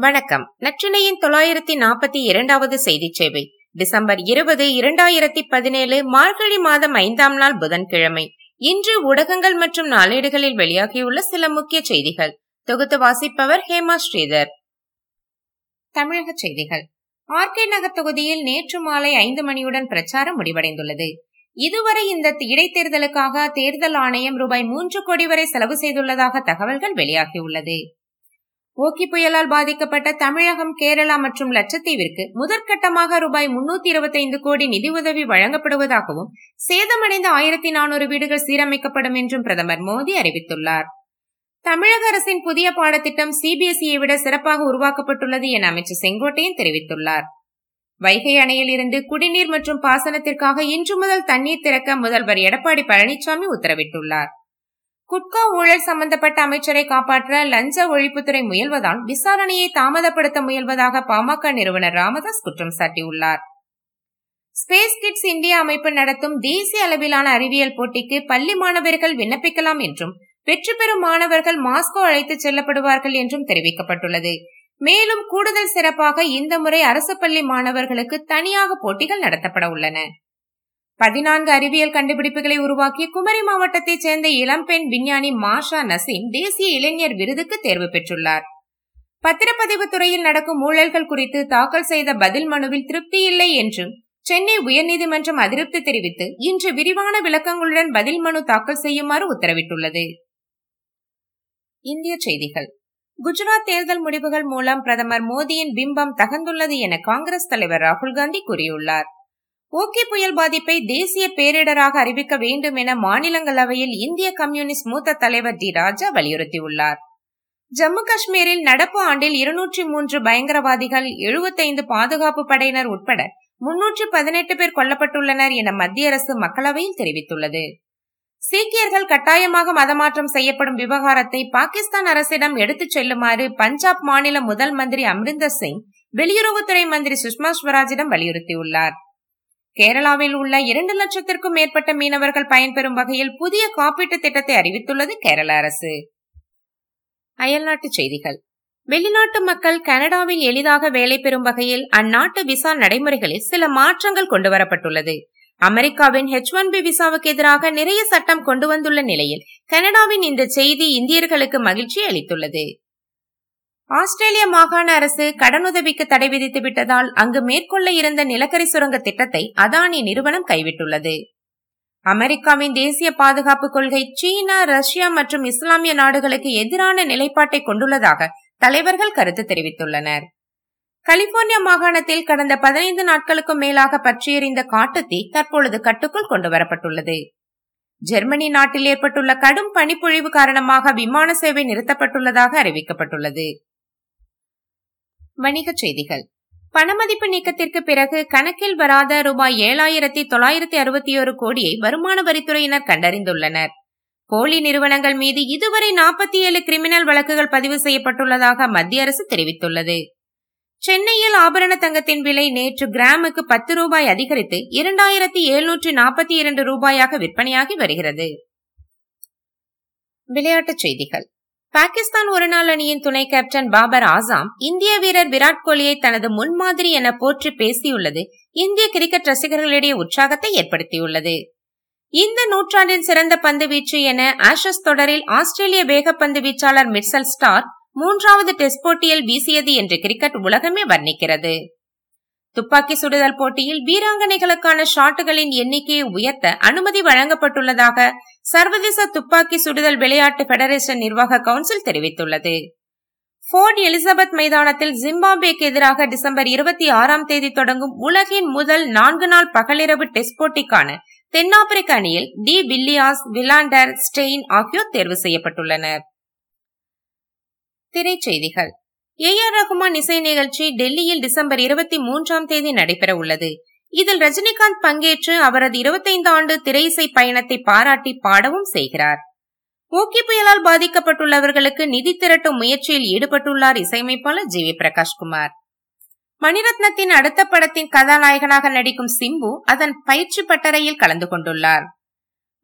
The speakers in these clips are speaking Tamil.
வணக்கம். நற்றினையின் தொள்ளாயிரத்தி நாற்பத்தி இரண்டாவது செய்தி சேவை. டிசம்பர் இருபது இரண்டாயிரத்தி பதினேழு மார்கழி மாதம் ஐந்தாம் நாள் புதன்கிழமை. இன்று ஊடகங்கள் மற்றும் நாளேடுகளில் வெளியாகியுள்ள சில முக்கிய செய்திகள். தொகுத்து வாசிப்பவர் ஹேமா ஸ்ரீதர். தமிழக செய்திகள். ஆர்கே நகர் தொகுதியில் நேற்று மாலை ஐந்து மணியுடன் பிரச்சாரம் முடிவடைந்துள்ளது. இதுவரை இந்த இடைத்தேர்தலுக்காக தேர்தல் ஆணையம் ரூபாய் மூன்று கோடி வரை செலவு செய்துள்ளதாக தகவல்கள் வெளியாகியுள்ளது. ஓக்கி புயலால் பாதிக்கப்பட்ட தமிழகம் கேரளா மற்றும் லட்சத்தீவிற்கு முதற்கட்டமாக ரூபாய் முன்னூத்தி இருபத்தைந்து கோடி நிதியுதவி வழங்கப்படுவதாகவும் சேதமடைந்த ஆயிரத்தி நானூறு வீடுகள் சீரமைக்கப்படும் என்றும் பிரதமர் மோடி அறிவித்துள்ளார். தமிழக அரசின் புதிய பாடத்திட்டம் சிபிஎஸ்இயை விட சிறப்பாக உருவாக்கப்பட்டுள்ளது என அமைச்சர் செங்கோட்டையன் தெரிவித்துள்ளார். வைகை அணையில் இருந்து குடிநீர் மற்றும் பாசனத்திற்காக இன்று முதல் தண்ணீர் திறக்க முதல்வர் எடப்பாடி பழனிசாமி உத்தரவிட்டுள்ளார். குட்கா ஊழல் சம்பந்தப்பட்ட அமைச்சரை காப்பாற்ற லஞ்ச ஒழிப்புத்துறை முயல்வதால் விசாரணையை தாமதப்படுத்த முயல்வதாக பாமக நிறுவனர் ராமதாஸ் குற்றம் சாட்டியுள்ளார். ஸ்பேஸ் கிட்ஸ் இந்தியா அமைப்பு நடத்தும் தேசிய அளவிலான அறிவியல் போட்டிக்கு பள்ளி மாணவர்கள் விண்ணப்பிக்கலாம் என்றும் வெற்றி பெறும் மாணவர்கள் மாஸ்கோ அழைத்து செல்லப்படுவார்கள் என்றும் தெரிவிக்கப்பட்டுள்ளது. மேலும் கூடுதல் சிறப்பாக இந்த முறை அரசு பள்ளி மாணவர்களுக்கு தனியாக போட்டிகள் நடத்தப்பட உள்ளன. பதினான்கு அறிவியல் கண்டுபிடிப்புகளை உருவாக்கிய குமரி மாவட்டத்தைச் சேர்ந்த இளம்பெண் விஞ்ஞானி மாஷா நசீம் தேசிய இளைஞர் விருதுக்கு தேர்வு பெற்றுள்ளார். பத்திரப்பதிவு துறையில் நடக்கும் ஊழல்கள் குறித்து தாக்கல் செய்த பதில் மனுவில் திருப்தி இல்லை என்றும் சென்னை உயர்நீதிமன்றம் அதிருப்தி தெரிவித்து இன்று விரிவான விளக்கங்களுடன் பதில் மனு தாக்கல் செய்யுமாறு உத்தரவிட்டுள்ளது. இந்திய செய்திகள். குஜராத் தேர்தல் முடிவுகள் மூலம் பிரதமர் மோடியின் பிம்பம் தகந்துள்ளது என காங்கிரஸ் தலைவர் ராகுல் காந்தி கூறியுள்ளார். ஓகே புயல் பாதிப்பை தேசிய பேரிடராக அறிவிக்க வேண்டும் என மாநிலங்களவையில் இந்திய கம்யூனிஸ்ட் மூத்த தலைவர் டி ராஜா வலியுறுத்தியுள்ளார். ஜம்மு காஷ்மீரில் நடப்பு ஆண்டில் இருநூற்றி மூன்று பயங்கரவாதிகள் எழுபத்தைந்து பாதுகாப்பு படையினர் உட்பட முன்னூற்று பதினெட்டு பேர் கொல்லப்பட்டுள்ளனர் என மத்திய அரசு மக்களவையில் தெரிவித்துள்ளது. சீக்கியர்கள் கட்டாயமாக மதமாற்றம் செய்யப்படும் விவகாரத்தை பாகிஸ்தான் அரசிடம் எடுத்துச் செல்லுமாறு பஞ்சாப் மாநில முதல் மந்திரி அம்ரிந்தர் சிங் வெளியுறவுத்துறை மந்திரி சுஷ்மா ஸ்வராஜிடம் வலியுறுத்தியுள்ளார். கேரளாவில் உள்ள இரண்டு லட்சத்திற்கும் மேற்பட்ட மீனவர்கள் பயன்பெறும் வகையில் புதிய காப்பீட்டு திட்டத்தை அறிவித்துள்ளது கேரள அரசு. அயல்நாட்டு செய்திகள். வெளிநாட்டு மக்கள் கனடாவில் எளிதாக வேலை பெறும் வகையில் அந்நாட்டு விசா நடைமுறைகளில் சில மாற்றங்கள் கொண்டுவரப்பட்டுள்ளது அமெரிக்காவின் ஹெச் ஒன் பி விசாவுக்கு எதிராக நிறைய சட்டம் கொண்டு வந்துள்ள நிலையில் கனடாவின் இந்த செய்தி இந்தியர்களுக்கு மகிழ்ச்சி அளித்துள்ளது. ஆஸ்திரேலிய மாகாண அரசு கடனுதவிக்கு தடை விதித்து விட்டதால் அங்கு மேற்கொள்ள இருந்த நிலக்கரி சுரங்க திட்டத்தை அதானி நிறுவனம் கைவிட்டுள்ளது. அமெரிக்காவின் தேசிய பாதுகாப்பு கொள்கை சீனா ரஷ்யா மற்றும் இஸ்லாமிய நாடுகளுக்கு எதிரான நிலைப்பாட்டை கொண்டுள்ளதாக தலைவர்கள் கருத்து தெரிவித்துள்ளனர். கலிபோர்னியா மாகாணத்தில் கடந்த பதினைந்து நாட்களுக்கும் மேலாக பற்றியறிந்த காட்டுத்தீ தற்பொழுது கட்டுக்குள் கொண்டுவரப்பட்டுள்ளது. ஜெர்மனி நாட்டில் ஏற்பட்டுள்ள கடும் பனிப்பொழிவு காரணமாக விமான சேவை நிறுத்தப்பட்டுள்ளதாக அறிவிக்கப்பட்டுள்ளது. வணிகச் செய்திகள். பணமதிப்பு நீக்கத்திற்கு பிறகு கணக்கில் வராத ரூபாய் ஏழாயிரத்தி தொள்ளாயிரத்தி அறுபத்தி ஒரு கோடியை வருமான வரித்துறையினர் கண்டறிந்துள்ளனர். போலி நிறுவனங்கள் மீது இதுவரை நாற்பத்தி ஏழு கிரிமினல் வழக்குகள் பதிவு செய்யப்பட்டுள்ளதாக மத்திய அரசு தெரிவித்துள்ளது. சென்னையில் ஆபரண தங்கத்தின் விலை நேற்று கிராமுக்கு பத்து ரூபாய் அதிகரித்து இரண்டாயிரத்தி எழுநூற்றி நாற்பத்தி இரண்டு ரூபாயாக விற்பனையாகி வருகிறது. விளையாட்டுச் செய்திகள். பாகிஸ்தான் ஒருநாள் அணியின் துணை கேப்டன் பாபர் ஆசாம் இந்திய வீரர் விராட் கோலியை தனது முன்மாதிரி என போற்றி பேசியுள்ளது. இந்திய கிரிக்கெட் ரசிகர்களிடையே உற்சாகத்தை ஏற்படுத்தியுள்ளது. இந்த நூற்றாண்டின் சிறந்த பந்து வீச்சு என ஆஷஸ் தொடரில் ஆஸ்திரேலிய வேகப்பந்து வீச்சாளர் மிட்சல் ஸ்டார் மூன்றாவது டெஸ்ட் போட்டியில் வீசியது என்று கிரிக்கெட் உலகமே வர்ணிக்கிறது. துப்பாக்கி சுடுதல் போட்டியில் வீராங்கனைகளுக்கான ஷாட்டுகளின் எண்ணிக்கையை உயர்த்த அனுமதி வழங்கப்பட்டுள்ளதாக சர்வதேச துப்பாக்கி சுடுதல் விளையாட்டு பெடரேஷன் நிர்வாக கவுன்சில் தெரிவித்துள்ளது. போர்ட் எலிசபெத் மைதானத்தில் ஜிம்பாப்வேக்கு எதிராக டிசம்பர் இருபத்தி ஆறாம் தேதி தொடங்கும் உலகின் முதல் நான்கு நாள் பகலிரவு டெஸ்ட் போட்டிக்கான தென்னாப்பிரிக்க அணியில் டி வில்லியாஸ் விலாண்டர் ஸ்டெயின் ஆகியோர் தேர்வு செய்யப்பட்டுள்ளனர். திரைச்செய்திகள். ஏ ஆர் ரகுமான் இசை நிகழ்ச்சி டெல்லியில் டிசம்பர் இருபத்தி மூன்றாம் தேதி நடைபெற உள்ளது. இதில் ரஜினிகாந்த் பங்கேற்று அவரது இருபத்தைந்து ஆண்டு திரை இசை பயணத்தை பாராட்டி பாடவும் செய்கிறார். ஓகே புயலால் பாதிக்கப்பட்டுள்ளவர்களுக்கு நிதி திரட்டும் முயற்சியில் ஈடுபட்டுள்ளார் இசையமைப்பாளர் ஜி வி பிரகாஷ்குமார் மணிரத்னத்தின் அடுத்த படத்தின் கதாநாயகனாக நடிக்கும் சிம்பு அதன் பயிற்சி பட்டறையில் கலந்து கொண்டுள்ளார்.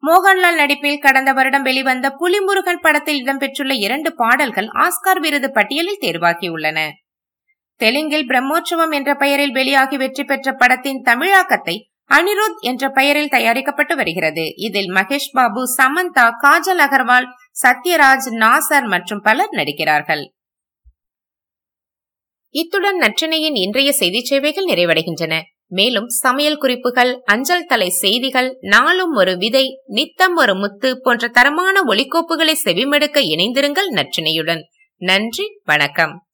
மோகன்லால் நடிப்பில் கடந்த வருடம் வெளிவந்த புலிமுருகன் படத்தில் இடம்பெற்றுள்ள இரண்டு பாடல்கள் ஆஸ்கார் விருது பட்டியலில் தேர்வாகியுள்ளன. தெலுங்கில் பிரம்மோற்சவம் என்ற பெயரில் வெளியாகி வெற்றி பெற்ற படத்தின் தமிழாக்கத்தை அனிருத் என்ற பெயரில் தயாரிக்கப்பட்டு வருகிறது. இதில் மகேஷ் பாபு சமந்தா காஜல் அகர்வால் சத்யராஜ் நாசர் மற்றும் பலர் நடிக்கிறார்கள். இத்துடன் நற்றினையின் இன்றைய செய்தி சேவைகள் நிறைவடைகின்றன. மேலும் சமையல் குறிப்புகள் அஞ்சல் தலை செய்திகள் நாளும் ஒரு விதை நித்தம் ஒரு முத்து போன்ற தரமான ஒலிக்கோப்புகளை செவிமடுக்க இணைந்திருங்கள் நற்றினையுடன். நன்றி வணக்கம்.